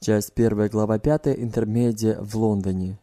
Часть 1, глава 5, интермедиа в Лондоне.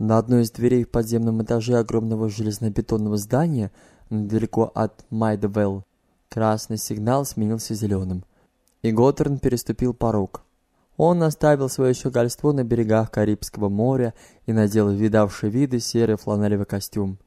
На одной из дверей в подземном этаже огромного железнобетонного здания, недалеко от Майдвелл, красный сигнал сменился зеленым, и Готтерн переступил порог. Он оставил свое щегольство на берегах Карибского моря и надел видавший виды серый фланелевый костюм.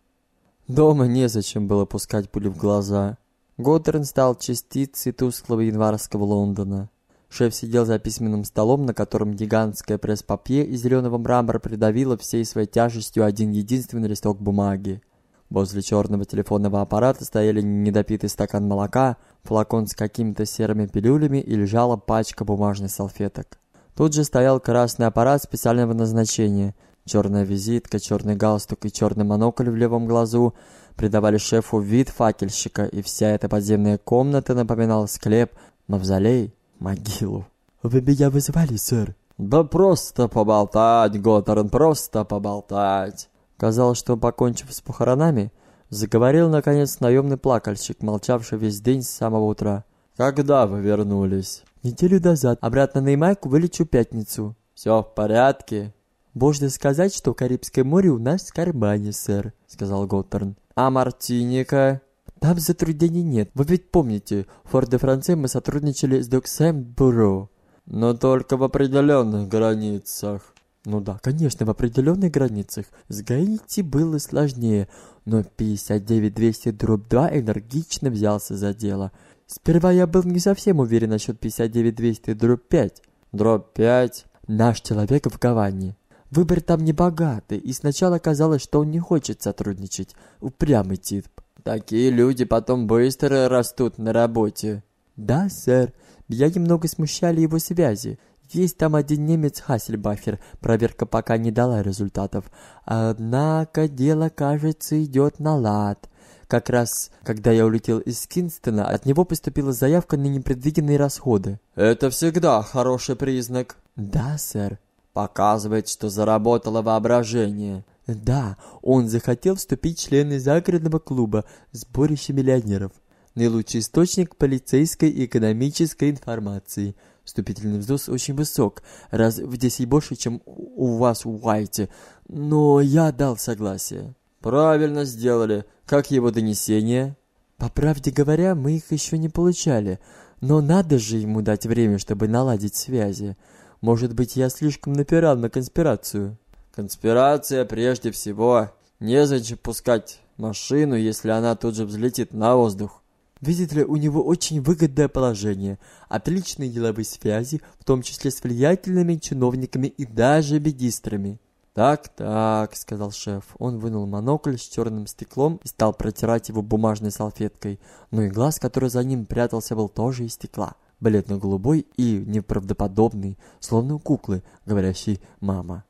Дома незачем было пускать пули в глаза. Готтерн стал частицей тусклого январского Лондона. Шеф сидел за письменным столом, на котором гигантское пресс-папье из зеленого мрамора придавило всей своей тяжестью один единственный листок бумаги. Возле черного телефонного аппарата стояли недопитый стакан молока, флакон с какими-то серыми пилюлями и лежала пачка бумажных салфеток. Тут же стоял красный аппарат специального назначения. Черная визитка, черный галстук и черный монокль в левом глазу придавали шефу вид факельщика, и вся эта подземная комната напоминала склеп, мавзолей, могилу. «Вы меня вызывали, сэр?» «Да просто поболтать, Готтерн, просто поболтать!» Казалось, что, покончив с похоронами, заговорил, наконец, наемный плакальщик, молчавший весь день с самого утра. «Когда вы вернулись?» «Неделю назад. Обратно на Ямайку вылечу пятницу». «Все в порядке?» «Можно сказать, что Карибское море у нас в кармане, сэр», — сказал Готтерн. «А Мартиника?» «Там затруднений нет. Вы ведь помните, в Форт-де-Франце мы сотрудничали с Доксайм Бюро». «Но только в определенных границах». Ну да, конечно, в определенных границах. С Гаити было сложнее, но 59200 дробь 2 энергично взялся за дело. Сперва я был не совсем уверен насчет 59200 дробь 5. Дробь 5? Наш человек в Гаване. Выбор там не богатый, и сначала казалось, что он не хочет сотрудничать. Упрямый тип. Такие люди потом быстро растут на работе. Да, сэр. Меня немного смущали его связи. Есть там один немец Хассельбахер, проверка пока не дала результатов. Однако дело, кажется, идет на лад. Как раз, когда я улетел из Кинстона, от него поступила заявка на непредвиденные расходы. Это всегда хороший признак. Да, сэр. Показывает, что заработало воображение. Да, он захотел вступить в члены загородного клуба «Сборище миллионеров». Наилучший источник полицейской и экономической информации – Вступительный взнос очень высок, раз в десять больше, чем у вас в Уайте, но я дал согласие. Правильно сделали. Как его донесение? По правде говоря, мы их еще не получали, но надо же ему дать время, чтобы наладить связи. Может быть, я слишком напирал на конспирацию. Конспирация прежде всего. Незачем пускать машину, если она тут же взлетит на воздух. Видите ли, у него очень выгодное положение, отличные деловые связи, в том числе с влиятельными чиновниками и даже бедистрами. «Так-так», — сказал шеф. Он вынул монокль с черным стеклом и стал протирать его бумажной салфеткой. Но и глаз, который за ним прятался, был тоже из стекла. Бледно-голубой и неправдоподобный, словно у куклы, говорящей «мама».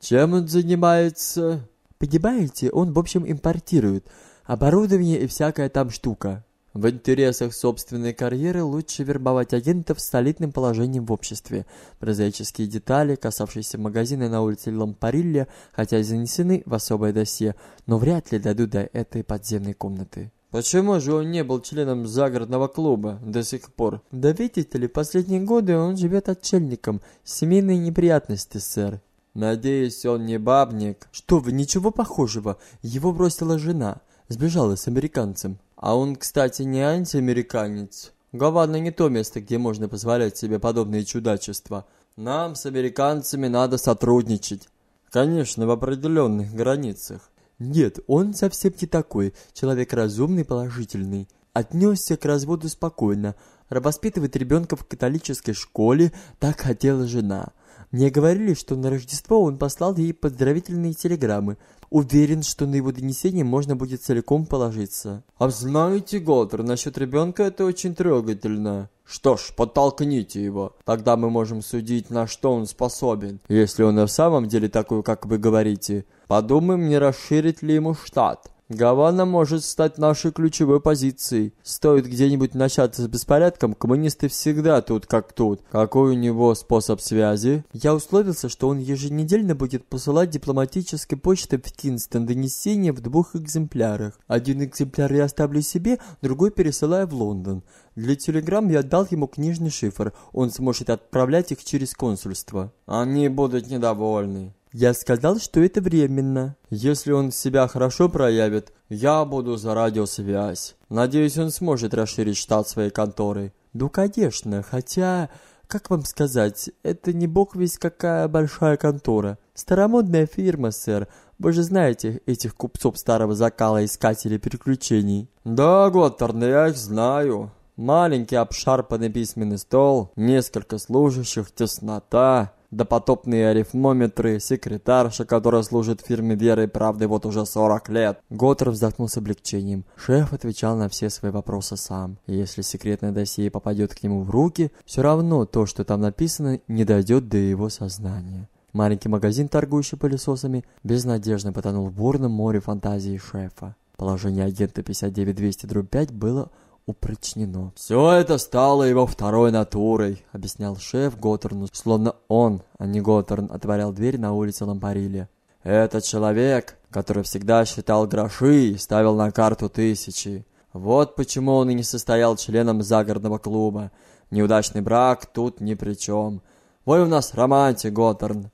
«Чем он занимается?» «Понимаете, он, в общем, импортирует. Оборудование и всякая там штука. В интересах собственной карьеры лучше вербовать агентов с солидным положением в обществе. Прозаические детали, касавшиеся магазина на улице Лампарилья, хотя и занесены в особое досье, но вряд ли дойдут до этой подземной комнаты. Почему же он не был членом загородного клуба до сих пор? Да видите ли, последние годы он живет отшельником. Семейные неприятности, сэр. Надеюсь, он не бабник? Что вы, ничего похожего. Его бросила жена. Сбежала с американцем. А он, кстати, не антиамериканец. Гавана не то место, где можно позволять себе подобные чудачества. Нам с американцами надо сотрудничать. Конечно, в определенных границах. Нет, он совсем не такой. Человек разумный, положительный. Отнесся к разводу спокойно. Воспитывает ребенка в католической школе, так хотела жена. Мне говорили, что на Рождество он послал ей поздравительные телеграммы. Уверен, что на его донесение можно будет целиком положиться. А знаете, Голдер, насчет ребенка это очень трогательно. Что ж, подтолкните его. Тогда мы можем судить, на что он способен. Если он и в самом деле такой, как вы говорите. Подумаем, не расширить ли ему штат. Гавана может стать нашей ключевой позицией. Стоит где-нибудь начаться с беспорядком, коммунисты всегда тут как тут. Какой у него способ связи? Я условился, что он еженедельно будет посылать дипломатической почтой в Кинстон донесения в двух экземплярах. Один экземпляр я оставлю себе, другой пересылаю в Лондон. Для телеграмм я отдал ему книжный шифр. Он сможет отправлять их через консульство. Они будут недовольны. Я сказал, что это временно. Если он себя хорошо проявит, я буду за радиосвязь. Надеюсь, он сможет расширить штат своей конторы. Ну, конечно, хотя... Как вам сказать, это не бог весь какая большая контора. Старомодная фирма, сэр. Вы же знаете этих купцов старого закала, искателей приключений. Да, Готтерн, я их знаю. Маленький обшарпанный письменный стол, несколько служащих, теснота допотопные арифмометры, секретарша, которая служит фирме Веры и Правды вот уже 40 лет. Готтер вздохнул с облегчением. Шеф отвечал на все свои вопросы сам. И если секретное досье попадет к нему в руки, все равно то, что там написано, не дойдет до его сознания. Маленький магазин, торгующий пылесосами, безнадежно потонул в бурном море фантазии шефа. Положение агента 59205 было упрочнено. «Все это стало его второй натурой», — объяснял шеф Готтерну, словно он, а не Готтерн, отворял дверь на улице Лампарилья. «Это человек, который всегда считал гроши и ставил на карту тысячи. Вот почему он и не состоял членом загородного клуба. Неудачный брак тут ни при чем. Вы у нас романтик, Готтерн.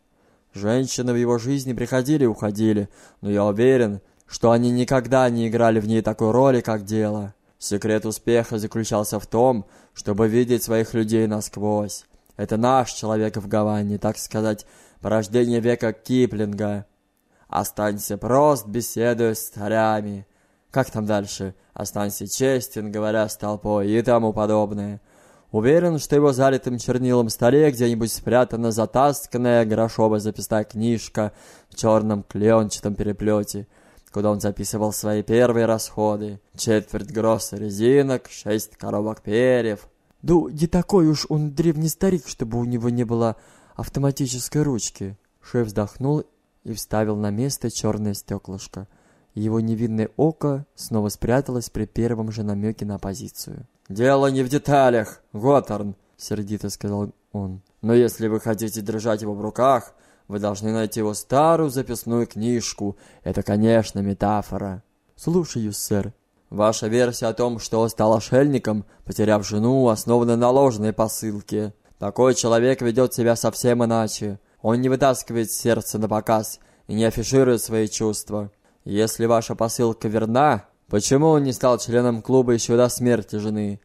Женщины в его жизни приходили и уходили, но я уверен, что они никогда не играли в ней такой роли, как дело». Секрет успеха заключался в том, чтобы видеть своих людей насквозь. Это наш человек в Гаване, так сказать, порождение века Киплинга. Останься прост, беседуя с царями. Как там дальше? Останься честен, говоря с толпой и тому подобное. Уверен, что его залитым чернилом столе где-нибудь спрятана затасканная грошовая записная книжка в черном клеенчатом переплете — куда он записывал свои первые расходы. Четверть гросса резинок, шесть коробок перьев. Ну, не такой уж он древний старик, чтобы у него не было автоматической ручки. Шеф вздохнул и вставил на место черное стеклышко. Его невинное око снова спряталось при первом же намеке на позицию. «Дело не в деталях, Готтерн», — сердито сказал он. «Но если вы хотите держать его в руках, вы должны найти его старую записную книжку. Это, конечно, метафора. Слушаю, сэр. Ваша версия о том, что он стал ошельником, потеряв жену, основана на ложной посылке. Такой человек ведет себя совсем иначе. Он не вытаскивает сердце на показ и не афиширует свои чувства. Если ваша посылка верна, почему он не стал членом клуба еще до смерти жены?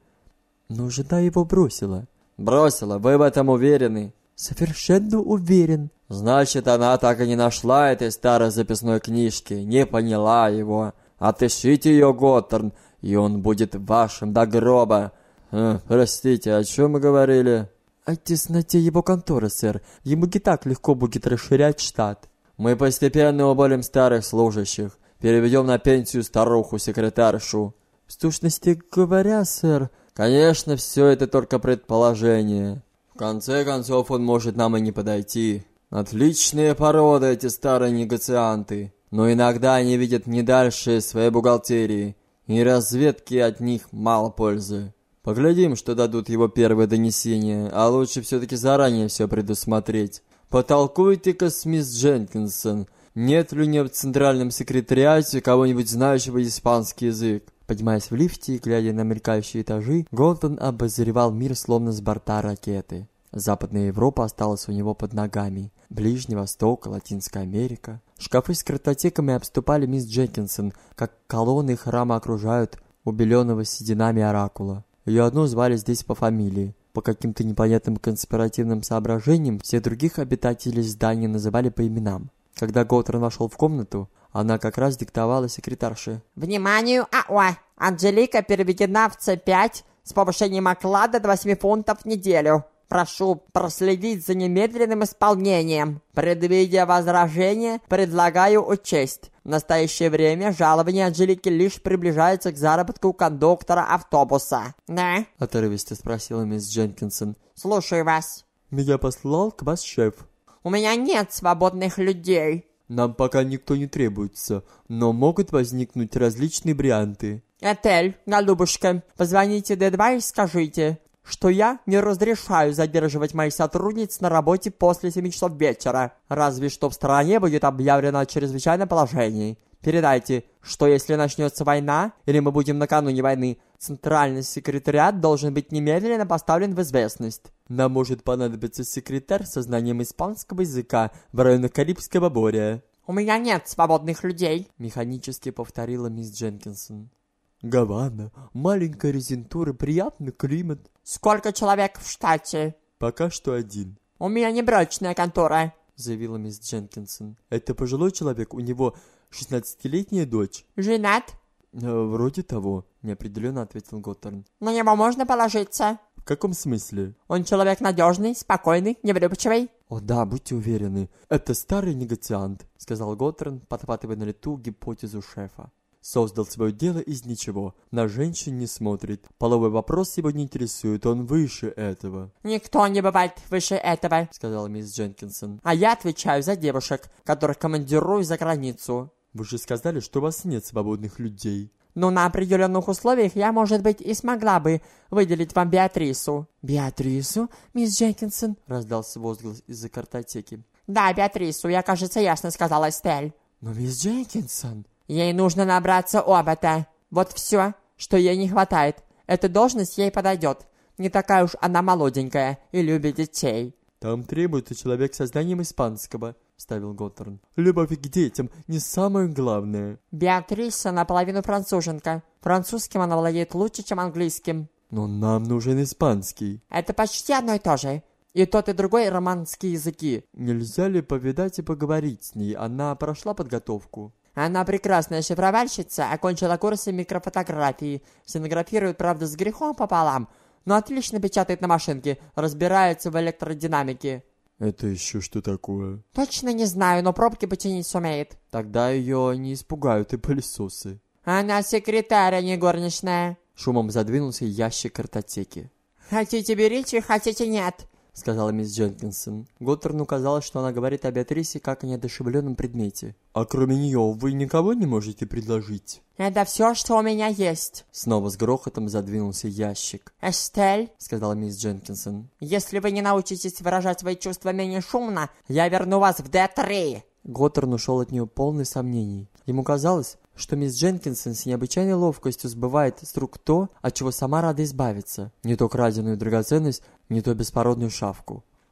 Но жена его бросила. Бросила, вы в этом уверены? Совершенно уверен. Значит, она так и не нашла этой старой записной книжки, не поняла его. Отыщите ее, Готтерн, и он будет вашим до гроба. Э, простите, о чем мы говорили? О тесноте его конторы, сэр. Ему и так легко будет расширять штат. Мы постепенно уволим старых служащих. Переведем на пенсию старуху-секретаршу. В сущности говоря, сэр... Конечно, все это только предположение конце концов, он может нам и не подойти. Отличные породы эти старые негацианты. Но иногда они видят не дальше своей бухгалтерии, и разведки от них мало пользы. Поглядим, что дадут его первые донесения, а лучше все-таки заранее все предусмотреть. Потолкуйте-ка с мисс Дженкинсон, нет ли у нее в центральном секретариате кого-нибудь знающего испанский язык? Поднимаясь в лифте и глядя на мелькающие этажи, Голтон обозревал мир словно с борта ракеты. Западная Европа осталась у него под ногами. Ближний Восток, Латинская Америка. Шкафы с картотеками обступали мисс Джекинсон, как колонны храма окружают убеленного сединами оракула. Ее одну звали здесь по фамилии. По каким-то непонятным конспиративным соображениям всех других обитателей здания называли по именам. Когда Готрон вошел в комнату, она как раз диктовала секретарше. «Вниманию, АО! Анжелика переведена в С5 с повышением оклада до 8 фунтов в неделю. Прошу проследить за немедленным исполнением. Предвидя возражение, предлагаю учесть. В настоящее время жалование Анжелики лишь приближается к заработку кондуктора автобуса. «Да?» — отрывисто спросила мисс Дженкинсон. «Слушаю вас». «Меня послал к вас шеф». «У меня нет свободных людей». Нам пока никто не требуется, но могут возникнуть различные варианты. Этель, голубушка, позвоните Д2 и скажите, что я не разрешаю задерживать моих сотрудниц на работе после 7 часов вечера, разве что в стране будет объявлено чрезвычайное положение. Передайте, что если начнется война, или мы будем накануне войны, центральный секретариат должен быть немедленно поставлен в известность. Нам может понадобиться секретарь со знанием испанского языка в районе Карибского моря. У меня нет свободных людей. Механически повторила мисс Дженкинсон. Гавана, маленькая резентура, приятный климат. Сколько человек в штате? Пока что один. У меня не брачная контора. Заявила мисс Дженкинсон. Это пожилой человек, у него 16-летняя дочь. Женат? Э, вроде того. Неопределенно ответил Готтерн. На него можно положиться. В каком смысле? Он человек надежный, спокойный, невлюбчивый. О да, будьте уверены. Это старый негациант. Сказал Готтерн, подхватывая на лету гипотезу шефа. Создал свое дело из ничего. На женщин не смотрит. Половой вопрос его не интересует, он выше этого. Никто не бывает выше этого. Сказала мисс Дженкинсон. А я отвечаю за девушек, которых командирую за границу. Вы же сказали, что у вас нет свободных людей. Но на определенных условиях я, может быть, и смогла бы выделить вам Беатрису. «Беатрису, мисс Дженкинсон?» — раздался возглас из-за картотеки. Да, Беатрису, я, кажется, ясно сказала Стель. «Но мисс Дженкинсон...» Ей нужно набраться опыта. Вот все, что ей не хватает. Эта должность ей подойдет. Не такая уж она молоденькая и любит детей. Там требуется человек со знанием испанского, вставил Готтерн. Любовь к детям не самое главное. Беатриса наполовину француженка. Французским она владеет лучше, чем английским. Но нам нужен испанский. Это почти одно и то же. И тот, и другой романские языки. Нельзя ли повидать и поговорить с ней? Она прошла подготовку. Она прекрасная шифровальщица, окончила курсы микрофотографии, сценографирует, правда, с грехом пополам, но отлично печатает на машинке, разбирается в электродинамике. Это еще что такое? Точно не знаю, но пробки починить сумеет. Тогда ее не испугают и пылесосы. Она секретарь, а не горничная. Шумом задвинулся ящик картотеки. Хотите берите, хотите нет. — сказала мисс Дженкинсон. Готтерну казалось, что она говорит о Беатрисе как о неодушевленном предмете. «А кроме нее вы никого не можете предложить?» «Это все, что у меня есть». Снова с грохотом задвинулся ящик. «Эстель», — сказала мисс Дженкинсон. «если вы не научитесь выражать свои чувства менее шумно, я верну вас в Д-3». Готтерн ушел от нее полный сомнений. Ему казалось, что мисс Дженкинсон с необычайной ловкостью сбывает с рук то, от чего сама рада избавиться. Не то краденую драгоценность, не то беспородную шавку.